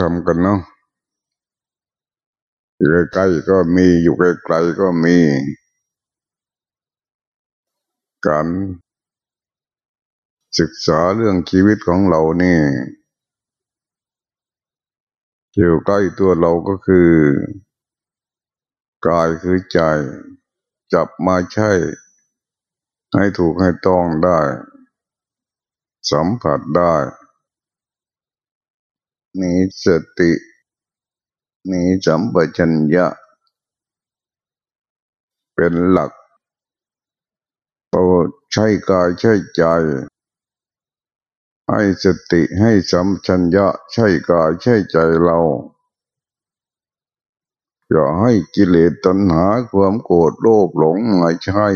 ทำกันเนาะอยู่ใกล้ๆก็มีอยู่ไกลๆก็มี การศึกษาเรื่องชีวิตของเรานี่อยู่ใกล้ตัวเราก็คือกายคือใจ จับมาใช่ ให้ถูกให้ต้องได้ สัมผัสได้ มีสติ มีสัมปชัญญะ เป็นหลักเราใช้กายใช้ใจ ให้สติให้สัมปชัญญะใช้กายใช้ใจเรา อย่าให้กิเลสตัณหาความโกรธโลภหลงมาใช่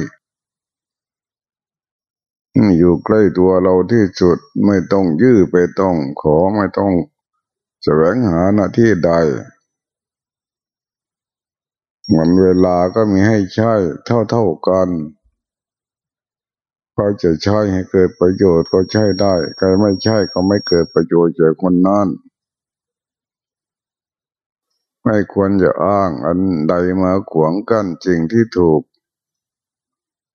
อยู่ใกล้ตัวเราที่สุดไม่ต้องยื้อไปต้องขอไม่ต้อง แสวงหาหน้าที่ใดมันเวลาก็มีให้ใช้เท่าเท่ากันใครจะใช้ให้เกิดประโยชน์ก็ใช้ได้ใครไม่ใช้ก็ไม่เกิดประโยชน์แก่คนนั้นไม่ควรจะอ้างอันใดมาขวางกั้นจริงที่ถูก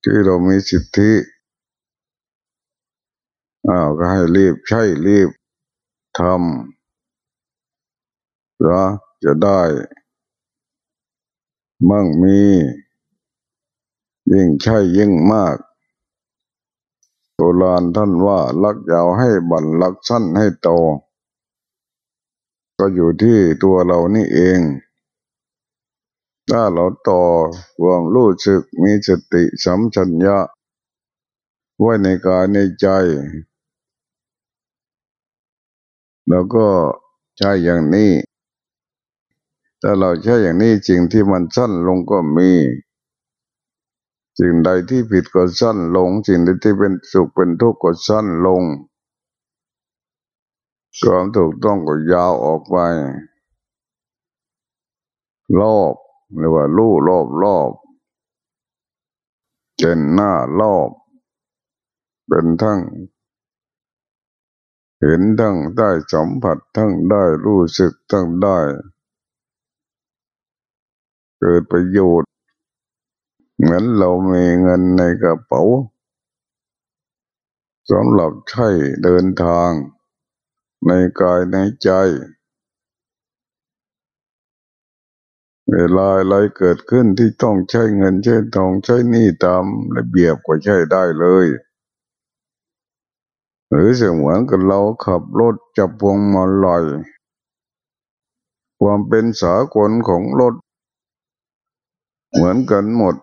ที่เรามีสิทธิอ้าวก็ให้รีบใช้รีบทำ แล้วจะได้มั่งมี ยิ่งใช่ยิ่งมากโบราณท่านว่าลักยาวให้บันลักสั้นให้โต ก็อยู่ที่ตัวเรานี่เอง ถ้าเราต่อความรู้สึกมีสติสัมชัญญะ ไว้ในกายในใจ แล้วก็ใช้อย่างนี้ ถ้าเราใช้อย่างนี้สิ่งที่มันสั้นลงก็มีสิ่งใดที่ผิดก็สั้นลงสิ่งใดที่เป็นสุขเป็นทุกข์ก็สั้นลงความถูกต้องก็ยาวออกไปรอบหรือว่าลู่รอบรอบเจนหน้ารอบ เป็นทั้ง เห็นทั้งได้สัมผัสทั้งได้รู้สึกทั้งได้ เกิดประโยชน์ เหมือนเรามีเงินในกระเป๋าสำหรับใช้เดินทางในกายในใจ เวลาอะไรเกิดขึ้นที่ต้องใช้เงินใช้ทองใช้นี่ตามระเบียบก็ใช้ได้เลย หรือเสมือนกับเราขับรถจับพวงมาลัยความเป็นสากลของรถ เหมือนกันหมด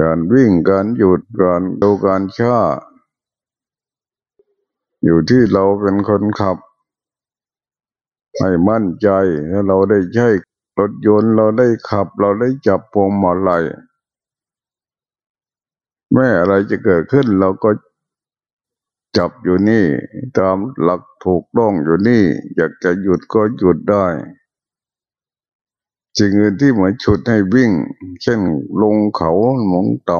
การวิ่งการหยุดการดูการช้าอยู่ที่เราเป็นคนขับ ให้มั่นใจถ้าเราได้ใช้รถยนต์เราได้ขับ เราได้จับพวงมาลัยแม่อะไรจะเกิดขึ้นเราก็จับอยู่นี่ ตามหลักถูกต้องอยู่นี่ อยากจะหยุดก็หยุดได้ สิ่งอื่นที่เหมือนชุดให้วิ่ง เช่นลงเขาหมงต่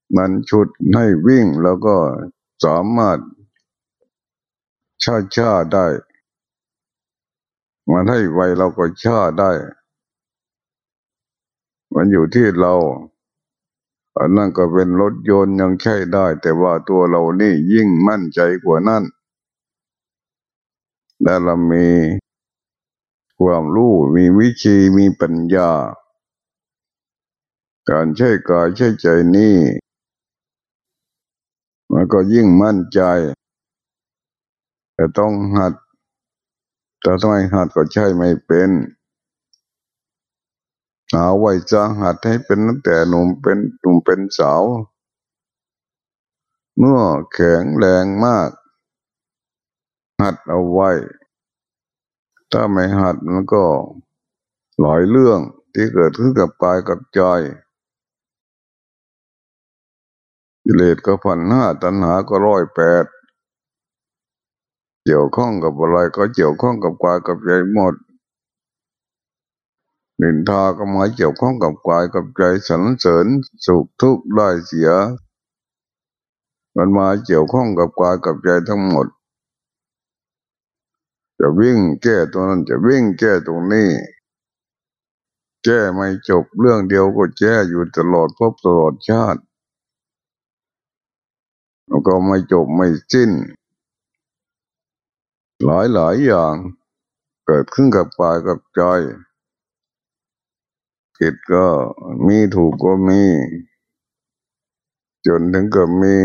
ำมันชุดให้วิ่งแล้วก็สามารถชาชาได้ มันให้ไวเราก็ชาได้ มันอยู่ที่เราอันนั้นก็เป็นรถยนต์ยังใช้ได้ แต่ว่าตัวเรานี่ยิ่งมั่นใจกว่านั้นและเรามี ความรู้ มีวิชีมีปัญญา การใช้กายใช้ใจนี่มันก็ยิ่งมั่นใจ แต่ต้องหัด แต่ต้องให้หัดก็ใช่ไม่เป็นเอาไว้จะหัดให้เป็นตั้งแต่หนุ่มเป็นหนุ่มเป็นสาวเมื่อแข็งแรงมาก หัดเอาไว้ ถ้าไม่หัดมันก็หลายเรื่องที่เกิดขึ้นกับกายกับใจกิเลสก็พันห้าตัณหาก็ร้อยแปดเกี่ยวข้องกับอะไรก็เกี่ยวข้องกับกายกับใจหมดนินทาก็หมายเกี่ยวข้องกับกายกับใจสรรเสริญสุขทุกข์ได้เสีย มันมาเกี่ยวข้องกับกายกับใจทั้งหมด จะวิ่งแก้ตรงนั้นจะวิ่งแก้ตรงนี้ แก้ไม่จบเรื่องเดียวก็แก้อยู่ตลอดพบตลอดชาติแล้วก็ไม่จบไม่สิ้น หลายหลายอย่าง เกิดขึ้นกับปายกับใจผิดก็มีถูกก็มี จนถึงกับมี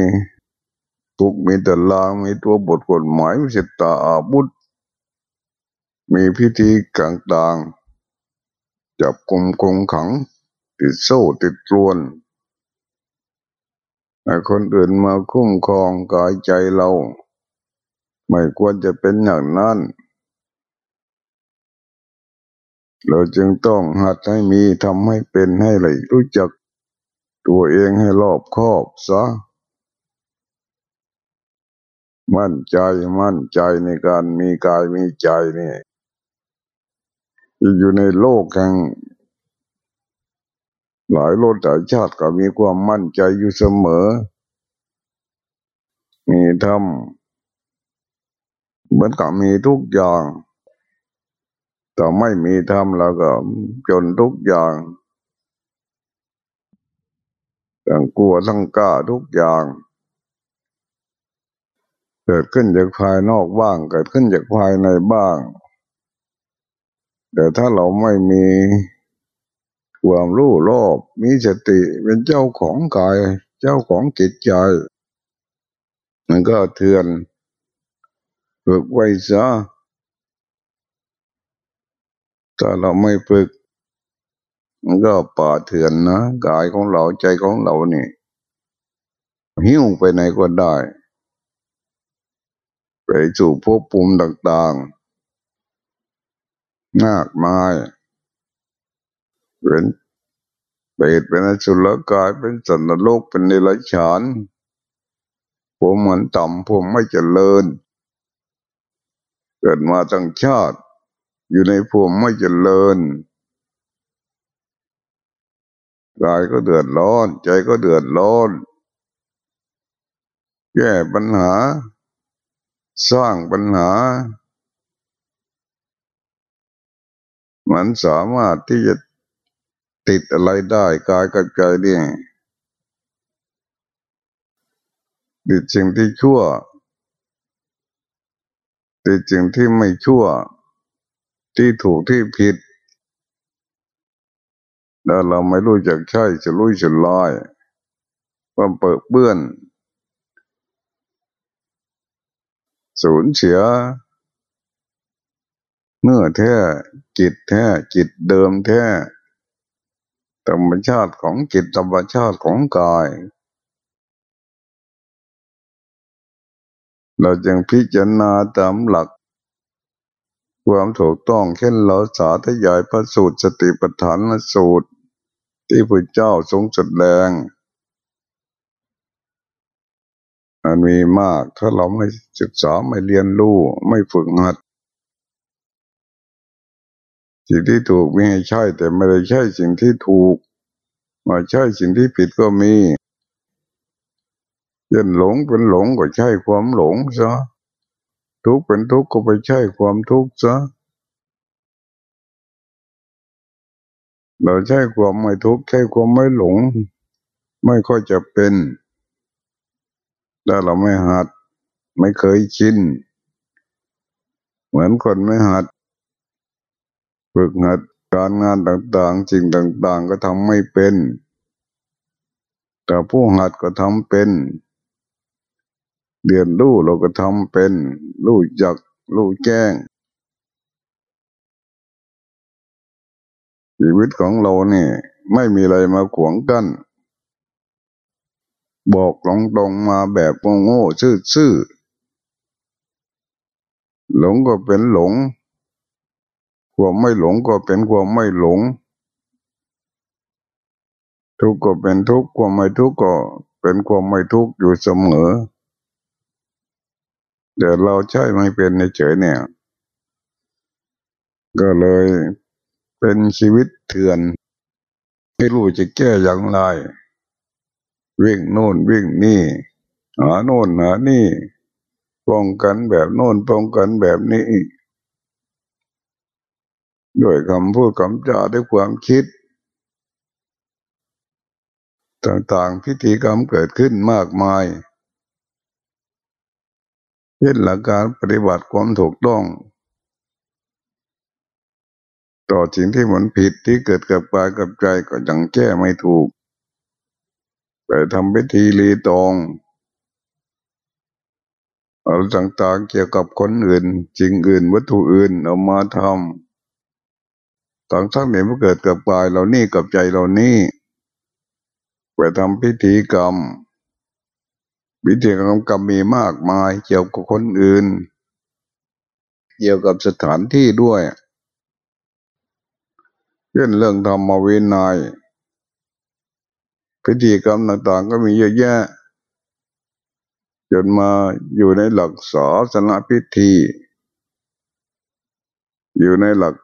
ทุกมีแต่ลางมีตัวบทกฎหมายมีสิตาอาบุธ มีพิธีต่างๆ จับกลุมคงขัง ติดโซ่ติดตรวนให้คนอื่นมาคุ้มครองกายใจเรา ไม่ควรจะเป็นอย่างนั้น เราจึงต้องหัดให้มีทำให้เป็นให้เลยรู้จักตัวเองให้รอบคอบซะมั่นใจมั่นใจในการมีกายมีใจนี่ อยู่ในโลกแห่งหลายโลกหลายชาติก็มีความมั่นใจอยู่เสมอ มีธรรมเหมือนกับมีทุกอย่าง แต่ไม่มีธรรมแล้วก็จนทุกอย่างทั้งกลัวทั้งกล้าทุกอย่าง เกิดขึ้นจากภายนอกบ้าง เกิดขึ้นจากภายในบ้าง แต่ถ้าเราไม่มีความรู้รอบมีสติเป็นเจ้าของกาย เจ้าของจิตใจ มันก็เถื่อนฝึกไว้ซะถ้าเราไม่ฝึก มันก็ป่าเถื่อนนะกายของเราใจของเรานี่ หิ้วไปไหนก็ได้ ไปสู่ภพภูมิต่าง ๆ มากมายเป็นเปรตเป็นอสุรกายเป็นสันนโลกเป็นนิรชานผมเหมือนต่ำผมไม่เจริญ เกิดมาตั้งชาติ อยู่ในภูมิไม่เจริญกายก็เดือดร้อน ใจก็เดือดร้อน แก้ปัญหา สร้างปัญหา มันสามารถที่จะติดอะไรได้กายกับใจเนี่ยติดสิ่งที่ชั่ว ติดสิ่งที่ไม่ชั่ว ที่ถูกที่ผิดแล้วเราไม่รู้จักใช่จะรู้จะลอยความเปิดเบื้อน สูญเสีย เนื้อแท้จิตแท้จิตเดิมแท้ธรรมชาติของจิตธรรมชาติของกาย เราจึงพิจารณาตามหลัก ความถูกต้องเช่นเราสาธยายพระสูตรสติปัฏฐานสูตร ที่พระเจ้าทรงแสดงมันมีมากถ้าเราไม่ศึกษาไม่เรียนรู้ไม่ฝึกหัด สิ่งที่ถูกม่ให้ใช่ แต่ไม่ได้ใช่สิ่งที่ถูกมาใช่สิ่งที่ผิดก็มีเย็นหลงเป็นหลงก็ใช่ความหลงซะทุกเป็นทุกข์ก็ไปใช่ความทุกข์ซะเราใช่ความไม่ทุกข์ใช่ความไม่หลง ไม่ค่อยจะเป็นถ้าเราไม่หัด ไม่เคยชิน เหมือนคนไม่หัด ฝึกหัดการงานต่างๆสิ่งต่างๆ ก็ทำไม่เป็น แต่ผู้หัดก็ทำเป็น เรียนรู้เราก็ทำเป็น รู้จัก รู้แจ้ง ชีวิตของเราเนี่ย ไม่มีอะไรมาขวางกัน้นบอกหลงตรงมาแบบโง่ซื่อๆหลงก็เป็นหลง ความไม่หลงก็เป็นความไม่หลง ทุกข์ก็เป็นทุกข์ความไม่ทุกข์ก็เป็นความไม่ทุกข์อยู่เสมอเดี๋ยวเราใช่ไม่เป็นในเฉยเนี่ย ก็เลยเป็นชีวิตเถื่อนไม่รู้จะแก้อย่างไร วิ่งโน่นวิ่งนี่หาโน่นหานี่ป้องกันแบบโน่นป้องกันแบบนี้ ด้วยคำพูดคำจาด้วยความคิด ต่างๆพิธีกรรมเกิดขึ้นมากมายเช่นหลักการปฏิบัติความถูกต้อง ต่อสิ่งที่มันผิดที่เกิดกับกายกับใจก็ยังแก้ไม่ถูกไปทำพิธีรีตองเอาต่างๆเกี่ยวกับคนอื่นจริงอื่นวัตถุอื่นเอามาทำ ต่างทั้งเนี่ยมเกิดกับกายเรานี่กับใจเรานี่ไปทำพิธีกรรมพิธีกรรมกรรมมีมากมาย เกี่ยวกับคนอื่น เกี่ยวกับสถานที่ด้วยเช่นเรื่องธรรมวินัยพิธีกรรมต่างๆ ก็มีเยอะแยะ จนมาอยู่ในหลักศาสนาพิธี อยู่ในหลัก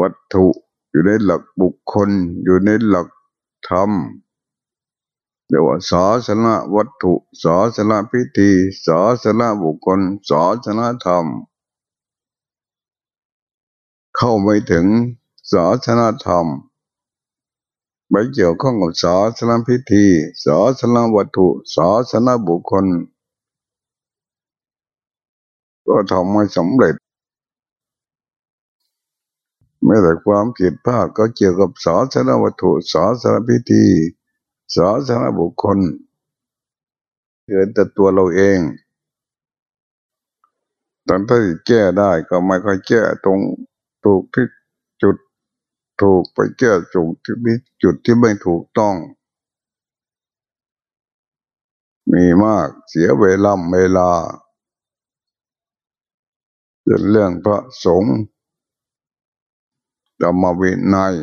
วัตถุอยู่ในหลักบุคคล อยู่ในหลักธรรมเรียกว่าศาสนาวัตถุศาสนาพิธีศาสนาบุคคลศาสนาธรรม เข้าไม่ถึงศาสนาธรรมไปเกี่ยวข้องกับศาสนาพิธีศาสนาวัตถุศาสนาบุคคล ก็ทำไม่สำเร็จ ไม่แต่ความผิดพลาดก็เกี่ยวกับศาสนวัตถุศาสนพิธีศาสนบุคคลเกิดแต่ตัวเราเองตอนที่แก้ได้ก็ไม่ค่อยแก้ตรงถูกที่จุดถูกไปแก้จุดที่มีจุดที่ไม่ถูกต้อง มีมากเสียเวลาเวลาเรื่องพระสงฆ์ ธรรมวินัย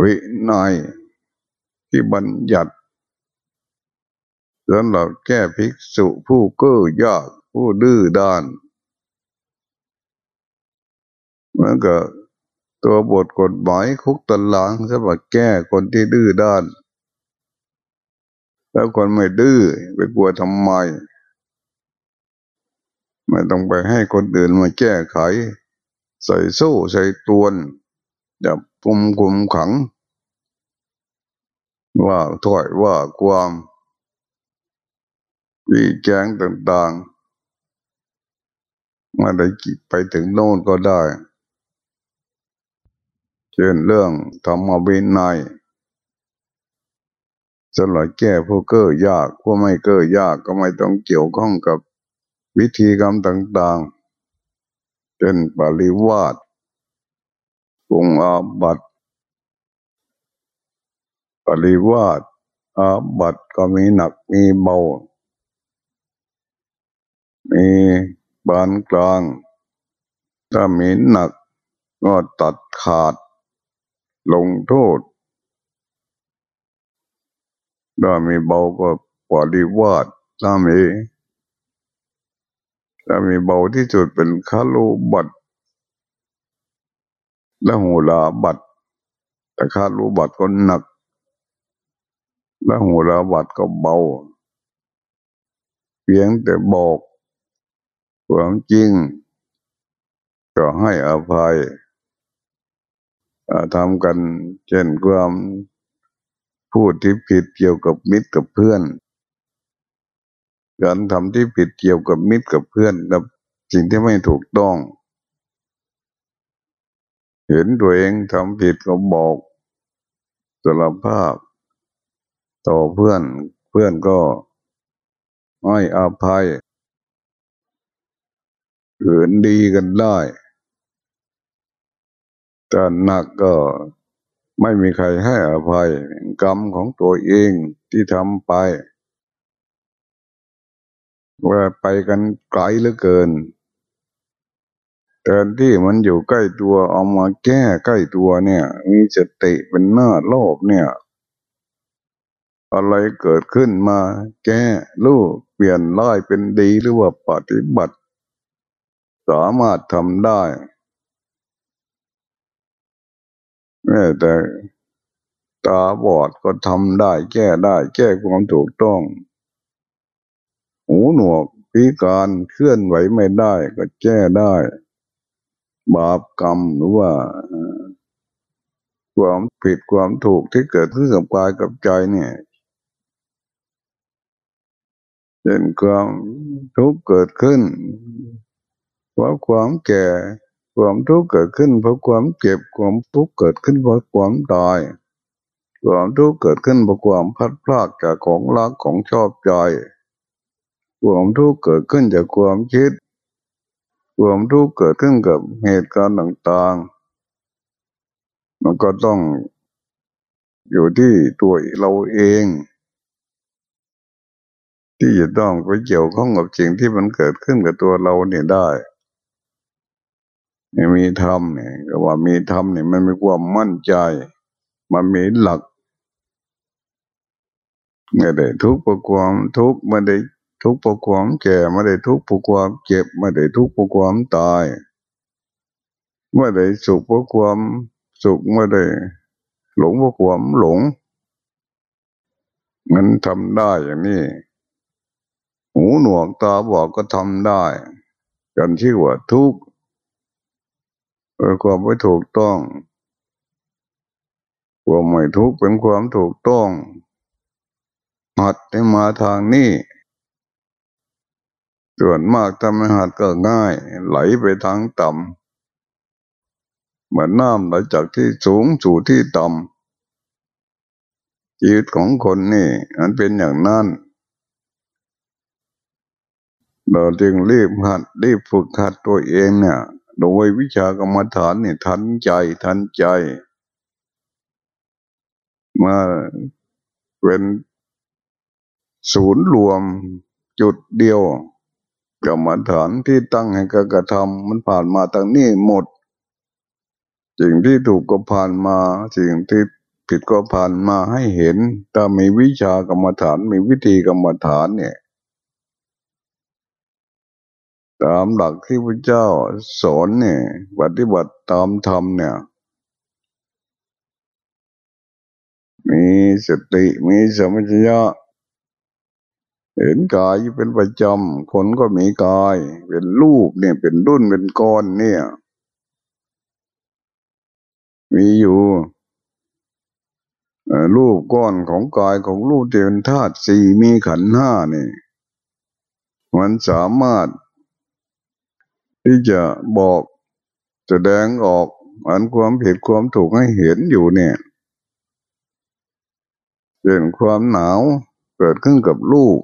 วินัยที่บัญญัติสำหรับแก้ภิกษุผู้เก้อยากผู้ดื้อด้านมันก็ตัวบทกฎหมายคุกตารางสำหรับแก้คนที่ดื้อด้าน แล้วคนไม่ดื้อไปกลัวทำไม ไม่ต้องไปให้คนอื่นมาแก้ไข ใส่โซ่ ใส่ตวนจับกุมกุมขัง ว่าถอยว่าความวิแกงต่างๆมาได้ไปถึงโน่นก็ได้ เช่นเรื่องธรรมวินัยสลายแก้ผู้เก้อยากผู้ไม่เก้อยากก็ไม่ต้องเกี่ยวข้องกับวิธีกรรมต่างๆ เป็นปริวาสปรุงอาบัตปริวาสอาบัตก็มีหนักมีเบา มีบานกลาง ถ้ามีหนักก็ตัดขาด ลงโทษถ้ามีเบาก็ปฏิวาสถ้ามี ถ้ามีเบาที่สุดเป็นคาลูบัตและหูลาบัตแต่คาลูบัตก็หนัก และหูลาบัตก็เบา เพียงแต่บอกความจริง ก็ให้อภัยทำกันเช่นความพูดที่ผิดเกี่ยวกับมิตรกับเพื่อน การทำที่ผิดเกี่ยวกับมิตรกับเพื่อนกับสิ่งที่ไม่ถูกต้อง เห็นตัวเองทำผิดก็บอกสารภาพ ต่อเพื่อนเพื่อนก็ให้อภัยเหินดีกันได้แต่หนักก็ไม่มีใครให้อภัยกรรมของตัวเองที่ทำไป ว่าไปกันไกลเหลือเกินแทนที่มันอยู่ใกล้ตัวเอามาแก้ใกล้ตัวเนี่ย มีสติเป็นหน้าโลกเนี่ย อะไรเกิดขึ้นมาแก้ลูกเปลี่ยนร้ายเป็นดีหรือว่าปฏิบัติ สามารถทำได้แม้แต่ตาบอดก็ทำได้ แก้ได้ แก้ความถูกต้อง หูหนวกพิการเคลื่อนไหวไม่ได้ก็แก้ได้ บาปกรรมหรือว่าความผิดความถูกที่เกิดขึ้นกับกายกับใจเนี่ยเป็นความทุกข์เกิดขึ้น เพราะความแก่ ความทุกข์เกิดขึ้น เพราะความเจ็บความทุกข์เกิดขึ้นเพราะความตาย ความทุกข์เกิดขึ้นเพราะความพัดพลาดจากของรักของชอบใจ ความทุกข์เกิดขึ้นจากความคิด ความทุกข์เกิดขึ้นกับเหตุการณ์ต่างๆ มันก็ต้องอยู่ที่ตัวเราเอง ที่จะต้องไปเกี่ยวข้องกับสิ่งที่มันเกิดขึ้นกับตัวเราเนี่ยได้มีธรรมเนี่ยก็ว่ามีธรรมเนี่ยมันมีความมั่นใจ มันมีหลักไม่ได้ทุกข์ประความทุกข์ไม่ได้ ทุกข์ประความแก่ไม่ได้ทุกข์ประความเจ็บไม่ได้ทุกข์ประความตายไม่ได้สุขเพราะความสุขไม่ได้ หลงเพราะความหลง มันทำได้อย่างนี้หูหนวกตาบอกก็ทำได้กันที่ว่าทุกข์ความไม่ถูกต้องความไม่ทุกข์เป็นความถูกต้องหัดให้มาทางนี้ ส่วนมากทำให้หัดก็ง่าย ไหลไปทางต่ำเหมือนน้ำไหลจากที่สูงสู่ที่ต่ำชีวิตของคนนี่มันเป็นอย่างนั้นเราจึงรีบหัดรีบฝึกหัดตัวเองเนี่ย โดยวิชากรรมฐานนี่ทันใจทันใจมาเป็นศูนย์รวมจุดเดียว กรรมฐานที่ตั้งให้กกระทำมันผ่านมาทางนี้หมด สิ่งที่ถูกก็ผ่านมา สิ่งที่ผิดก็ผ่านมาให้เห็นถ้ามีวิชากรรมฐานมีวิธีกรรมฐานเนี่ยตามหลักที่พระเจ้าสอนเนี่ยปฏิบัติตามธรรมเนี่ย มีสติมีสมัญญะ เห็นกายเป็นประจำคนก็มีกาย เป็นรูปเนี่ยเป็นดุนเป็นก้อนเนี่ย มีอยู่รูปก้อนของกายของรูปเดียนธาตุสี่มีขันห้านี่มันสามารถ ที่จะบอกแสดงออกอันความผิดความถูกให้เห็นอยู่เนี่ยเป็นความหนาวเกิดขึ้นกับลูก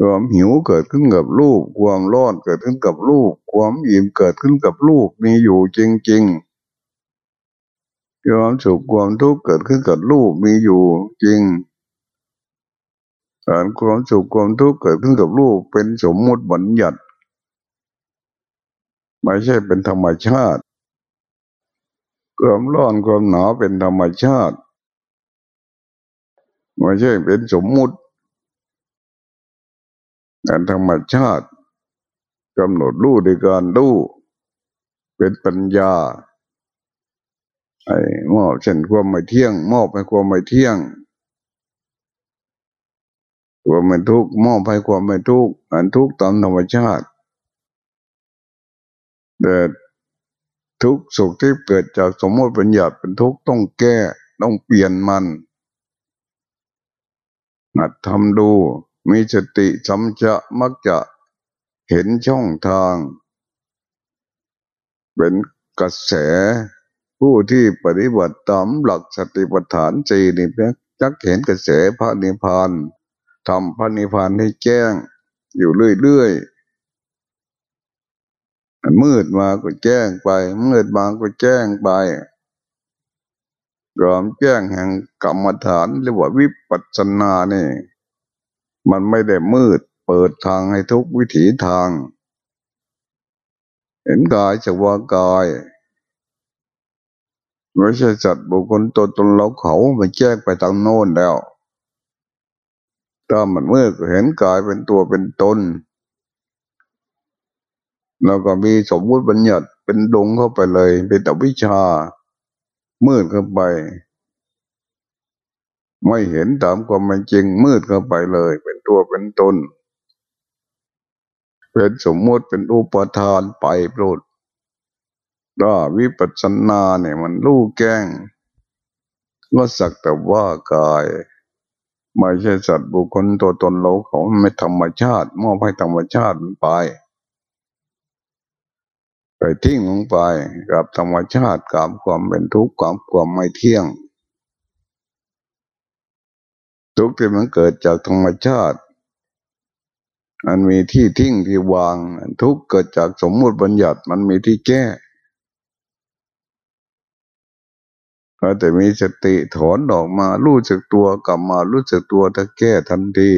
ความหิวเกิดขึ้นกับลูกความร้อนเกิดขึ้นกับลูกความอิ่มเกิดขึ้นกับลูกมีอยู่จริงๆ ความสุขความทุกข์เกิดขึ้นกับลูกมีอยู่จริงการความสุขความทุกข์เกิดขึ้นกับลูกเป็นสมมติบัญญัติไม่ใช่เป็นธรรมชาติ ความร้อนความหนาวเป็นธรรมชาติไม่ใช่เป็นสมมุติ การธรรมชาติกำหนดรู้ในการรู้เป็นปัญญาไอ้มอบเช่นความไม่เที่ยง มอบให้ความไม่เที่ยงความไม่ทุกข์มอบให้ความไม่ทุกข์อันทุกข์ตามธรรมชาติแต่ทุกสุขที่เกิดจากสมมติปัญญาเป็นทุกข์ต้องแก้ ต้องเปลี่ยนมันหัดทำดู มีสติสัมจะมักจะเห็นช่องทาง เป็นกระแสผู้ที่ปฏิบัติตามหลักสติปัฏฐานจีนี่เพียงจักเห็นกระแสพระนิพพานทำพระนิพพานให้แจ้งอยู่เรื่อยๆมืดมาก็แจ้งไป มืดมาก็แจ้งไปรอมแจ้งแห่งกรรมฐานเรียกว่าวิปัสสนานี่ มันไม่ได้มืด เปิดทางให้ทุกวิถีทาง เห็นกายจะว่ากายไม่ใช่จัดบุคคลตัวตนเราเขามันแจ้งไปทางโน้นแล้วถ้ามันมืดก็เห็นกายเป็นตัวเป็นตนแล้วก็มีสมมุติบัญญัติเป็นดงเข้าไปเลย เป็นอวิชา มืดเข้าไป ไม่เห็นตามความเป็นจริงมืดเข้าไปเลย เป็นตัวเป็นตนเป็นสมมติเป็นอุปทานไปโปรดก็วิปัสสนาเนี่ยมันรู้แก้งก็สักแต่ว่ากาย ไม่ใช่สัตว์บุคคลตัวตนเราเขาไม่ธรรมชาติ มอบให้ธรรมชาติมันไปไปทิ้งลงไปกับธรรมชาติกับความเป็นทุกข์กับความไม่เที่ยง ทุกข์ที่มันเกิดจากธรรมชาติ มันมีที่ทิ้งที่วาง ทุกข์เกิดจากสมมุติบัญญัติมันมีที่แก้แต่มีสติถอนออกมารู้จักตัวกลับมารู้จักตัวถ้าแก้ทันที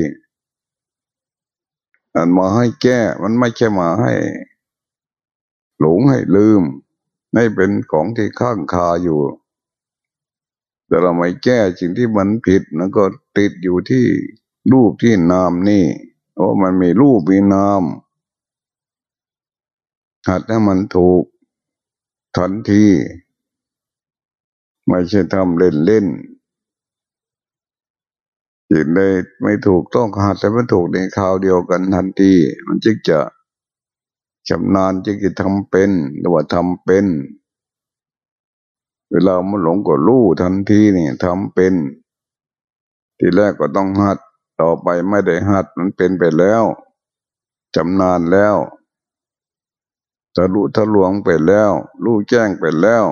อันมาให้แก้มันไม่ใช่มาให้ หลงให้ลืม ไม่เป็นของที่ข้างคาอยู่ แต่เราไม่แก้สิ่งที่มันผิดแล้วก็ติดอยู่ที่รูปที่นามนี่โอ้มันมีรูปมีนามหัดให้มันถูกทันที ไม่ใช่ทำเล่นเล่นจิตได้ไม่ถูกต้องหัดแต่ไม่ถูกในคราวเดียวกันทันที มันจึงจะชำนาญจึงจะทำเป็นหรือว่าทำเป็น เวลามันหลงก็รู้ทันทีนี่ทำเป็น ทีแรกก็ต้องหัด ต่อไปไม่ได้หัดมันเป็นไปแล้วชำนาญแล้วทะลุทะลวงไปแล้ว รู้แจ้งไปแล้ว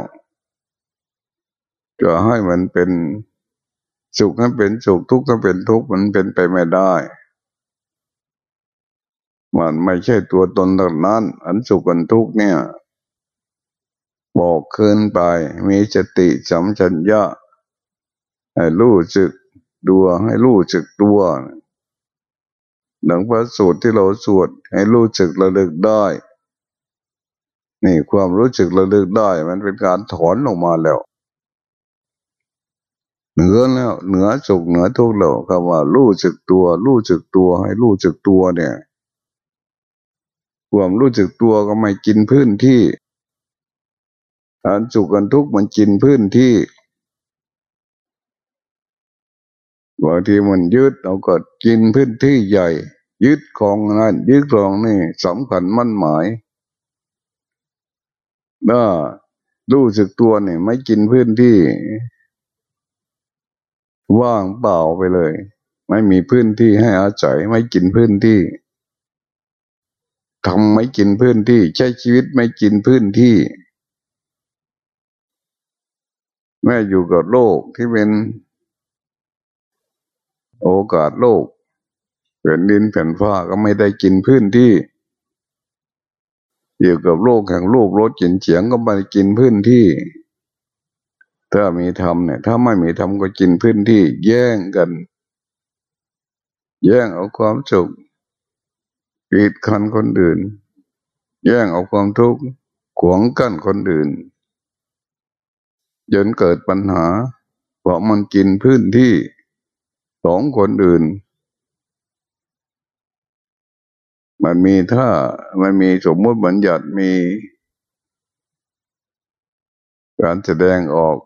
จะให้มันเป็นสุขให้เป็นสุขทุกข์ให้เป็นทุกข์มันเป็นไปไม่ได้ มันไม่ใช่ตัวตนตรงนั้น อันสุขอันทุกข์เนี่ย บอกคืนไปมีสติสัมชัญญะให้รู้สึกดัวให้รู้สึกตัวหนังพระสูตรที่เราสวดให้รู้สึกระลึกได้ นี่ความรู้สึกระลึกได้ มันเป็นการถอนออกมาแล้ว เหนือแล้วเหนือสุขเหนือทุกข์แล้วคำว่ารู้สึกตัว รู้สึกตัว ให้รู้สึกตัวเนี่ย ความรู้สึกตัวก็ไม่กินพื้นที่ อันสุขกันทุกข์มันกินพื้นที่บางทีมันยึดเราก็กินพื้นที่ใหญ่ ยึดของนั้นยึดของนี่สำคัญมั่นหมายถ้ารู้สึกตัวเนี่ยไม่กินพื้นที่ ว่างเปล่าไปเลย ไม่มีพื้นที่ให้อาศัยไม่กินพื้นที่ทำไม่กินพื้นที่ ใช้ชีวิตไม่กินพื้นที่ แม่อยู่กับโลกที่เป็นโอกาสโลกแผ่นดินแผ่นฟ้าก็ไม่ได้กินพื้นที่อยู่กับโลกแห่งโลกรถกินเฉียงก็ไม่ได้กินพื้นที่ถ้ามีธรรมเนี่ย ถ้าไม่มีธรรมก็กินพื้นที่ แย่งกัน แย่งเอาความสุขปิดคันคนอื่น แย่งเอาความทุกข์ขวงกั้นคนอื่น จนเกิดปัญหา เพราะมันกินพื้นที่ของคนอื่น มันมีถ้ามันมีสมมติบัญญัติมี การแสดงออก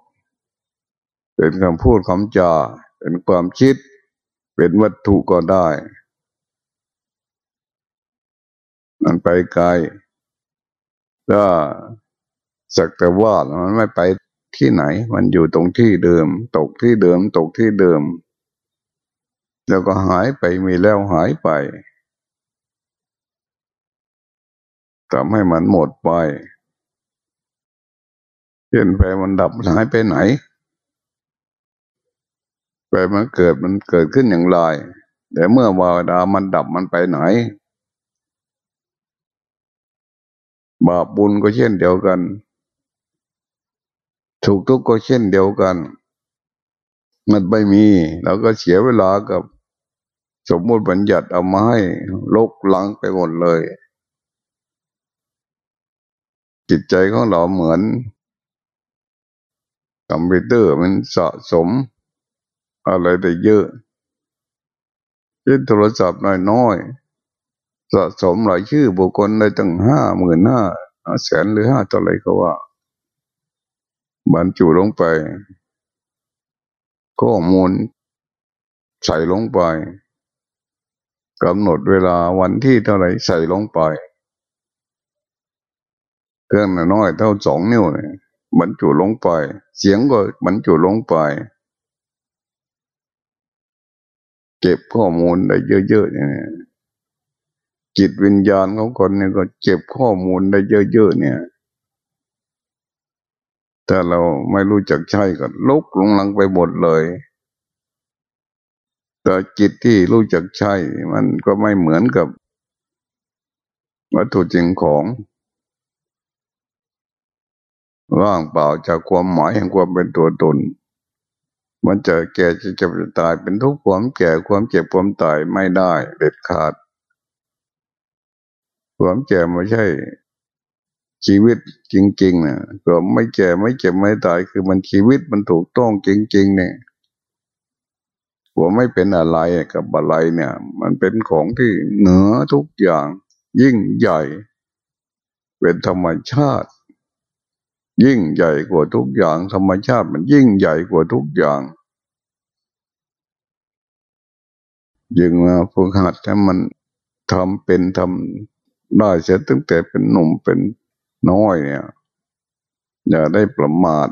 เป็นคำพูดคำจาเป็นความคิด เป็นวัตถุก็ได้ มันไปไกลก็สักแต่ว่ามันไม่ไป ที่ไหน มันอยู่ตรงที่เดิม ตกที่เดิม ตกที่เดิม แล้วก็หายไปมีแล้วหายไปทำให้มันหมดไปเห็นไปมันดับหายไปไหนไปมันเกิดมันเกิดขึ้นอย่างไรแต่เมื่อวาดามันดับมันไปไหน บาปบุญก็เช่นเดียวกัน ถูกทุกข์ก็เช่นเดียวกัน มันไม่มีเราก็เสียเวลากับ สมมติบัญญัติเอามาให้ลกลังไปหมดเลย จิตใจของเราเหมือนคอมพิวเตอร์มันสะสม อะไรได้เยอะเช่นโทรศัพท์น้อยๆสะสมหลายชื่อบุคคลได้ตั้งห้าหมื่นห้าแสนหรือห้าเท่าไรก็ว่า บรรจุลงไป ข้อมูลใส่ลงไปกำหนดเวลาวันที่เท่าไรใส่ลงไป เครื่องน้อยเท่าสองนิ้วเนี่ยบรรจุลงไป เสียงก็บรรจุลงไป เก็บข้อมูลได้เยอะๆเนี่ยจิตวิญญาณของคนเนี่ยก็เก็บข้อมูลได้เยอะๆเนี่ย แต่เราไม่รู้จักใช้ก็ลุกลงลังไปหมดเลย แต่จิตที่รู้จักใช้มันก็ไม่เหมือนกับ วัตถุจริงของว่างเปล่าจากความหมายแห่งความเป็นตัวตน มันจะแก่จะจะตายเป็นทุกข์ความแก่ความเจ็บความตายไม่ได้เด็ดขาด ความแก่ไม่ใช่ ชีวิตจริงๆนี่ยก็ไม่แก่ไม่เจ็บไม่ตายคือมันชีวิตมันถูกต้องจริง ๆ เนี่ยหัวไม่เป็นอะไรกับอะไรเนี่ย มันเป็นของที่เหนือทุกอย่าง ยิ่งใหญ่ เป็นธรรมชาติ ยิ่งใหญ่กว่าทุกอย่าง ธรรมชาติมันยิ่งใหญ่กว่าทุกอย่างยิ่งมาฝึกหัดให้มันทำเป็นทำได้เสร็จตั้งแต่เป็นหนุ่มเป็น น้อยเนี่ย อย่าได้ประมาท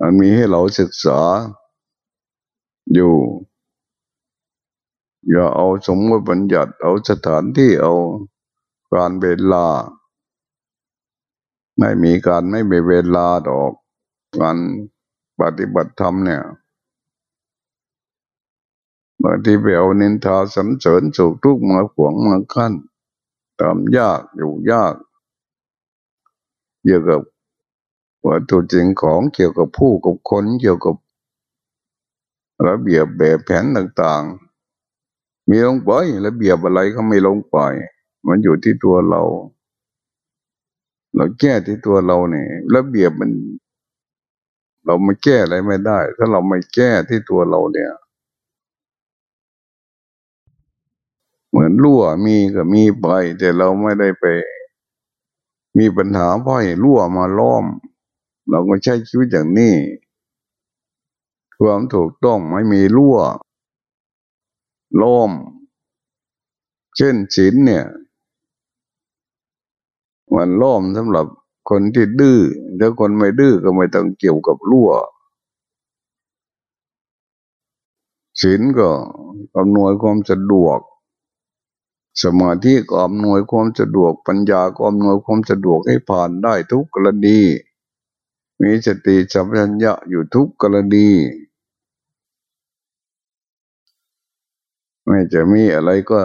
มันมีให้เราศึกษาอยู่ อย่าเอาสมมติบัญญัติเอาสถานที่เอาการเวลา ไม่มีการไม่มีเวลาดอก การปฏิบัติธรรมเนี่ยบางทีไปเอานินทาสันเสริญสุขทุกข์มาขวงมาขั้น ทำยากอยู่ยาก เกี่ยวกับวัตถุจริงของเกี่ยวกับผู้กับคนเกี่ยวกับ ระเบียบแบบแผนต่างๆ มีลงไประเบียบอะไรก็ไม่ลงไป มันอยู่ที่ตัวเรา เราแก้ที่ตัวเราเนี่ยระเบียบมัน เราไม่แก้อะไรไม่ได้ ถ้าเราไม่แก้ที่ตัวเราเนี่ย เหมือนรั่วมีก็มีไป แต่เราไม่ได้ไป มีปัญหาเพราะรั่วมาล้อม เราก็ใช้ชีวิตอย่างนี้ ความถูกต้องไม่มีรั่วล้อม เช่นศีลเนี่ย มันล้อมสำหรับคนที่ดื้อถ้าคนไม่ดื้อก็ไม่ต้องเกี่ยวกับรั่วศีลก็อำนวยความสะดวก สมาธิก็อำนวยความสะดวกปัญญาก็อำนวยความสะดวกให้ผ่านได้ทุกกรณี มีสติสัมปชัญญะอยู่ทุกกรณีไม่จะมีอะไรก็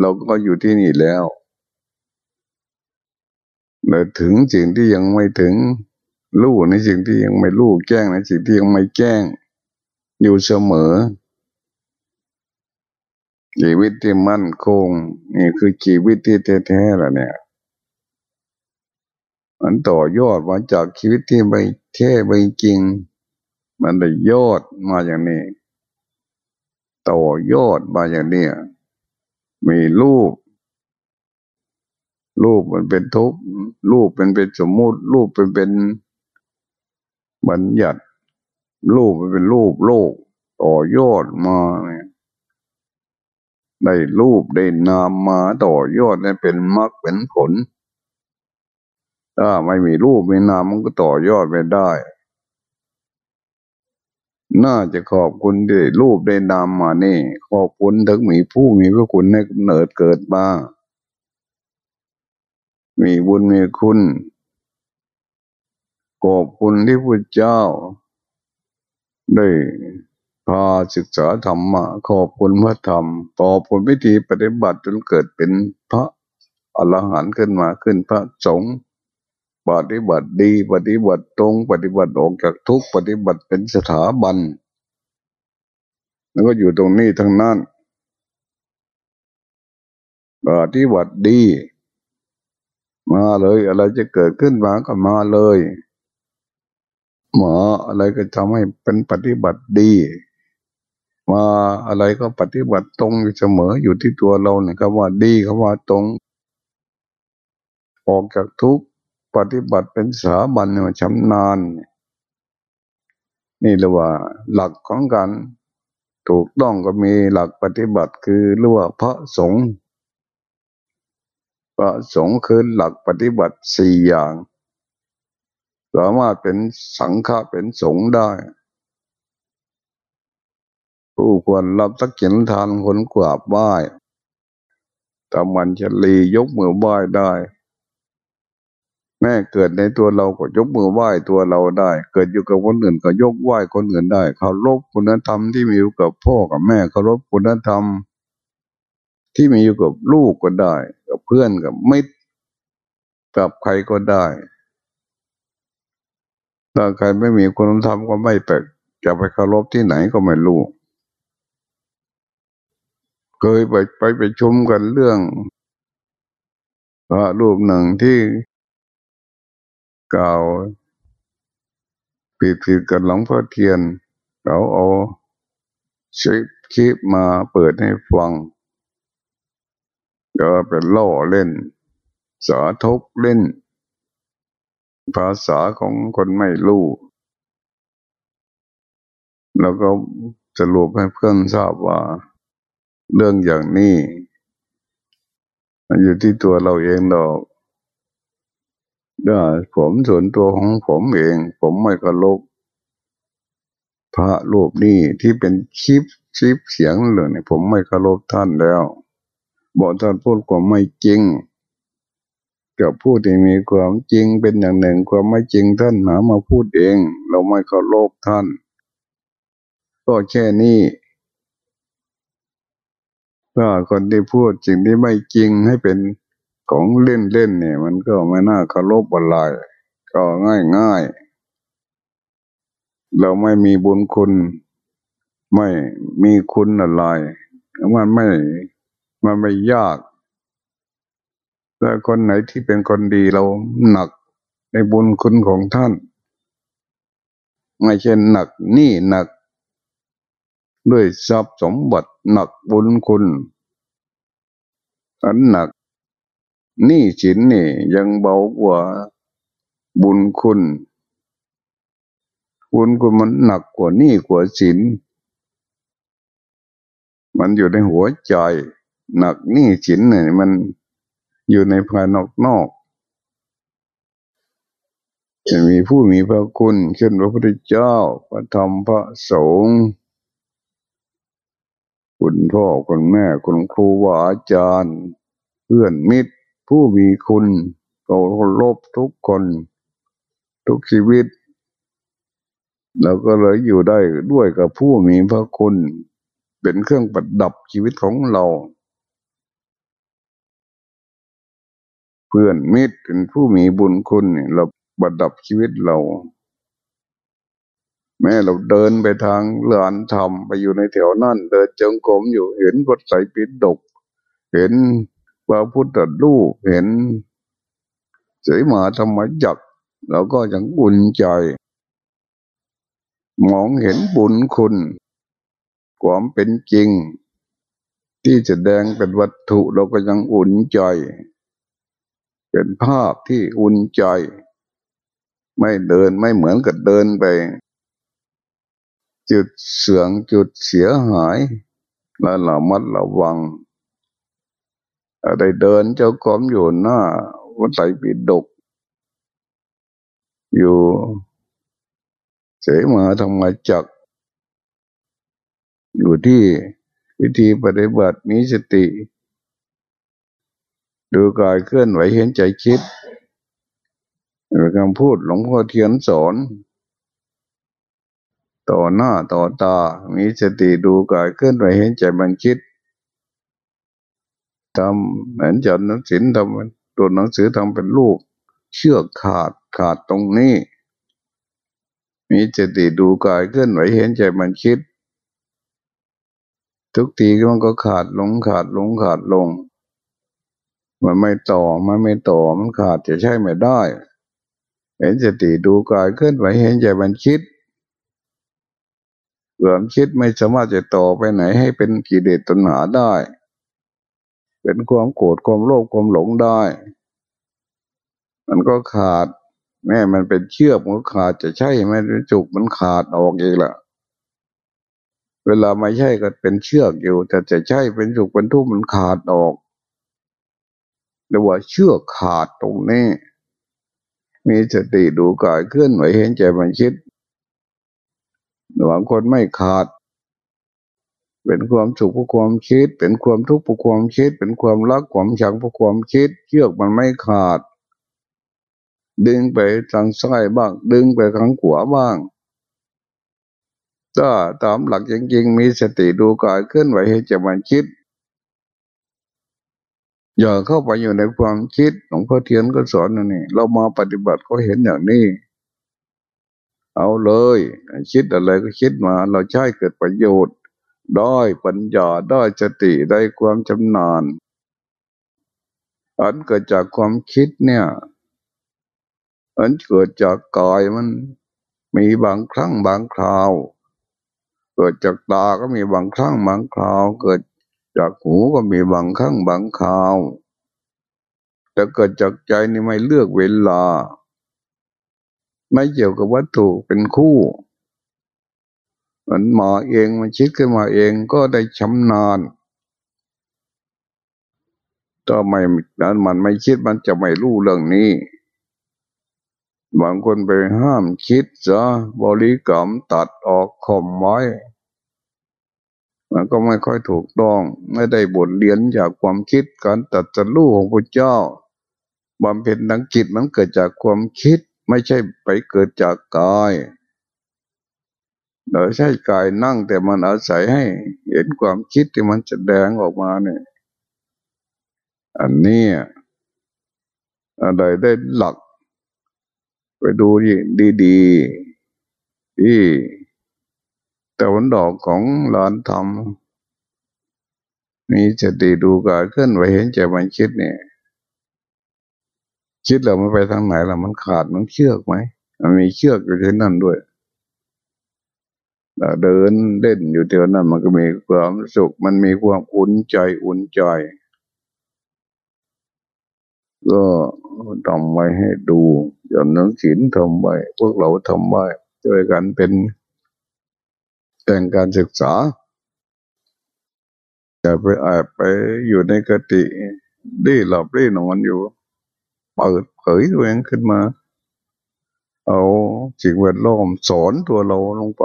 เราก็อยู่ที่นี่แล้วแต่ถึงสิ่งที่ยังไม่ถึงรู้ในสิ่งที่ยังไม่รู้แจ้งในสิ่งที่ยังไม่แจ้ง อยู่เสมอ ชีวิตที่มั่นคงนี่คือชีวิตที่แท้ๆแล้วเนี่ย มันต่อยอดมาจากชีวิตที่ไม่แท้ไม่จริง มันได้ยอดมาอย่างนี้ ต่อยอดมาอย่างนี้มีรูป รูปมันเป็นทุกข์รูปเป็นเป็นสมมุติ รูปเป็นเป็นบัญญัติรูปมันเป็นรูปโลก ต่อยอดมาเนี่ย ได้รูปได้นามมาต่อยอดได้เป็นมรรคเป็นผล ถ้าไม่มีรูปไม่นามมันก็ต่อยอดไม่ได้ น่าจะขอบคุณได้รูปได้นามมานี่ขอบคุณถึงมีผู้มีพระคุณในกำเนิดเกิดมามีบุญมีคุณขอบคุณที่พระเจ้าได้ พาศึกษาธรรมะขอบคุณพระธรรมต่อผลวิธีปฏิบัติจนเกิดเป็นพระอรหันต์ขึ้นมาขึ้นพระสงฆ์ปฏิบัติดีปฏิบัติตรงปฏิบัติออกจากทุกปฏิบัติเป็นสถาบัน แล้วก็อยู่ตรงนี้ทั้งนั้นปฏิบัติดี มาเลยอะไรจะเกิดขึ้นมาก็มาเลยหมออะไรก็ทำให้เป็นปฏิบัติดี มาอะไรก็ปฏิบัติตรงอยู่เสมออยู่ที่ตัวเราเนี่ยคำว่าดีคำว่าตรง ออกจากทุกปฏิบัติเป็นสาบันเนี่ยชำนาญนี่เรียกว่า หลักของการถูกต้องก็มีหลักปฏิบัติคือเรียกว่าพระสงฆ์พระสงฆ์คือหลักปฏิบัติสี่อย่าง สามารถเป็นสังฆะเป็นสงฆ์ได้ ผู้ควรรับสักเขียนทานคนกราบไหว้ตามันจะลียกมือไหว้ได้ แม่เกิดในตัวเราก็ยกมือไหว้ตัวเราได้ เกิดอยู่กับคนอื่นก็ยกไหว้คนอื่นได้เคารพคุณธรรมที่มีอยู่กับพ่อกับแม่เคารพคุณธรรม ที่มีอยู่กับลูกก็ได้ กับเพื่อนกับมิตรกับใครก็ได้ถ้าใครไม่มีคุณธรรมก็ไม่แปลกจะไปเคารพที่ไหนก็ไม่รู้ เคยไปไปไปชมกันเรื่องพระรูปหนึ่งที่กล่าวผิดผิดกันหลวงพ่อเทียน เขาเอาชิปคลิปมาเปิดให้ฟัง ก็เป็นล่อเล่น สาทกเล่น ภาษาของคนไม่รู้ แล้วก็จะรูปให้เพื่อนทราบว่า เรื่องอย่างนี้มันอยู่ที่ตัวเราเองดอกด้ผมส่วนตัวของผมเอง ผมไม่กระลบพระรูปนี้ที่เป็นคลิปคลิปเสียงเลยนี่ยผมไม่เคารพท่านแล้ว บอกท่านพูดความไม่จริงกับผู้ที่มีความจริงเป็นอย่างหนึ่งความไม่จริงท่านหามาพูดเอง เราไม่เคารพท่าน ก็แค่นี้ ถ้าคนที่พูดจริงที่ไม่จริงให้เป็นของเล่นเล่นเนี่ย มันก็ไม่น่าเคารพอะไรก็ง่ายง่ายเราไม่มีบุญคุณ ไม่มีคุณอะไรมันไม่มันไม่ยากแต่คนไหนที่เป็นคนดีเราหนักในบุญคุณของท่าน ไม่ใช่หนักนี่หนัก ด้วยทรัพย์สมบัติหนักบุญคุณ อันหนักนี่สินนี่ยังเบากว่าบุญคุณ บุญคุณมันหนักกว่านี่กว่าสิน มันอยู่ในหัวใจ หนักนี่สินเนี่ยมันอยู่ในภายนอกนอกจะมีผู้มีพระคุณเช่นพระพุทธเจ้า พระธรรมพระสงฆ์ คุณพ่อคุณแม่คุณครูวาอาจารย์ เพื่อนมิตร ผู้มีคุณเราลบทุกคน ทุกชีวิตเราก็เลยอยู่ได้ด้วยกับผู้มีพระคุณ เป็นเครื่องประดับชีวิตของเรา เพื่อนมิตรเป็นผู้มีบุญคุณเนี่ยเราบัดับชีวิตเรา แม้เราเดินไปทางเลือนธรรมไปอยู่ในแถวนั่นเดินจงกรมอยู่เห็นวัดใสปิดดกเห็นพระพุทธรูปเห็นเสมาธรรมจักเราก็ยังบุญใจ มองเห็นบุญคุณ ความเป็นจริง ที่จะแดงเป็นวัตถุเราก็ยังอุ่นใจ เป็นภาพที่อุ่นใจ ไม่เดินไม่เหมือนกับเดินไป จุดเสื่องจุดเสียหายและระมัดระวังอะไรเดินเจ้ากรมอยู่หน้าวัดไตรปิฎกอยู่เสมาธรรมจักอยู่ที่วิธีปฏิบัติมีสติ ดูกายเคลื่อนไหวเห็นใจคิดคำพูดหลวงพ่อเทียนสอน ต่อหน้าต่อตา มีสติดูกายเคลื่อนไหวเห็นใจมันคิดทำเหมือนจันนักศิลทำตัวหนังสือทำเป็นลูก เชือกขาดขาดตรงนี้ มีสติดูกายเคลื่อนไหวเห็นใจมันคิด ทุกทีมันก็ขาดลงขาดลงขาดลง มันไม่ต่อมันไม่ต่อมันขาดจะใช่ไม่ได้ เห็นสติดูกายเคลื่อนไหวเห็นใจมันคิด เรื่องคิดไม่สามารถจะต่อไปไหนให้เป็นกิเลสตัณหาได้ เป็นความโกรธความโลภความหลงได้ มันก็ขาด แม่มันเป็นเชือกมันขาดจะใช่ไหมจุกมันขาดออกเองละเวลาไม่ใช่ก็เป็นเชือกอยู่แต่จะใช่เป็นจุกเป็นทุ่มมันขาดออกเรียกว่าเชื่อขาดตรงนี้ มีสติดูกายเคลื่อนไหวเห็นใจมันคิด บางคนไม่ขาด เป็นความสุขผู้ความคิด เป็นความทุกข์ผู้ความคิด เป็นความรักความชังผู้ความคิด เชือกมันไม่ขาด ดึงไปทางซ้ายบ้าง ดึงไปทางขวาบ้างถ้าตามหลักจริงๆ มีสติดูกายเคลื่อนไหวให้จะมันคิด อย่าเข้าไปอยู่ในความคิดหลวงพ่อเทียนก็สอนนี่เรามาปฏิบัติก็เห็นอย่างนี้ เอาเลย คิดอะไรก็คิดมา เราใช้เกิดประโยชน์ ได้ปัญญาได้สติได้ความชำนาญอันเกิดจากความคิดเนี่ย อันเกิดจากกายมันมีบางครั้งบางคราว เกิดจากตาก็มีบางครั้งบางคราว เกิดจากหูก็มีบางครั้งบางคราว แต่เกิดจากใจนี่ไม่เลือกเวลา ไม่เกี่ยวกับวัตถุเป็นคู่ มันมาเองมันคิดขึ้นมาเองก็ได้ชำนาญถ้าไม่นั้นมันไม่คิดมันจะไม่รู้เรื่องนี้ บางคนไปห้ามคิดซะบริกรรมตัดออกข่มไว้ มันก็ไม่ค่อยถูกต้อง ไม่ได้บทเรียนจากความคิดการตัดจะรู้ของพระเจ้าบำเพ็ญทางจิตมันเกิดจากความคิด ไม่ใช่ไปเกิดจากกายเราใช้กายนั่งแต่มันอาศัยให้ เห็นความคิดที่มันแสดงออกมาเนี่ย อันนี้อะไรได้หลัก ไปดูดีๆที่แต่วันดอกของหลานทำมีสติดูกายเคลื่อนไหวเห็นใจมันคิดเนี่ย คิดแล้วมันไปทางไหนล่ะมันขาดมันเชือกไหมมันมีเชือกอยู่ที่นั่นด้วยเดินเล่นอยู่เท่านั้นมันก็มีความสุข มันมีความอุ่นใจอุ่นใจ ก็ทำไว้ให้ดูอย่างนังศีลทำไว้พวกเราทำไว้ช่วยกันเป็นแต่งการศึกษาจะไปแอบไปอยู่ในกติดีหลับดีนอนอยู่ เปิดเผยตัวเองขึ้นมา เอาสิ่งแวดล้อมสอนตัวเราลงไป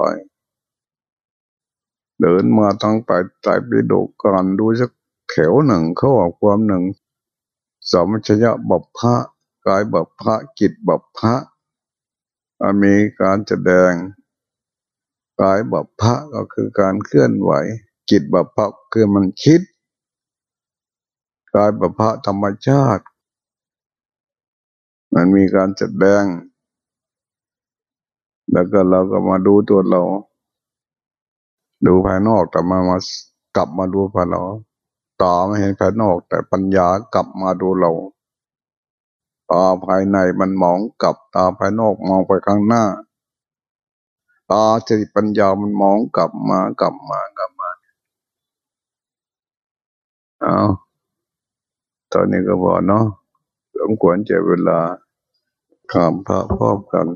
เดินมาทางไปใต้ไปดูกันดูสักแถวหนึ่งเข้าออกความหนึ่งสมัชยะบัพพะกายบัพพะจิตบัพพะมีการแสดงกายบัพพะก็คือการเคลื่อนไหวจิตบัพพะคือมันคิดกายบัพพะธรรมชาติ มันมีการแสดง แล้วก็เราก็มาดูตัวเรา ดูภายนอกแต่มามากลับมาดูภายเราตาไม่เห็นภายนอก แต่ปัญญากลับมาดูเราตาภายในมันมองกลับตาภายนอกมองไปข้างหน้า ตาสติปัญญามันมองกลับมากลับมากลับมาเอาตอนนี้ก็บอกเนาะ สมควรจะเวลาข้ามพระพร้อมกัน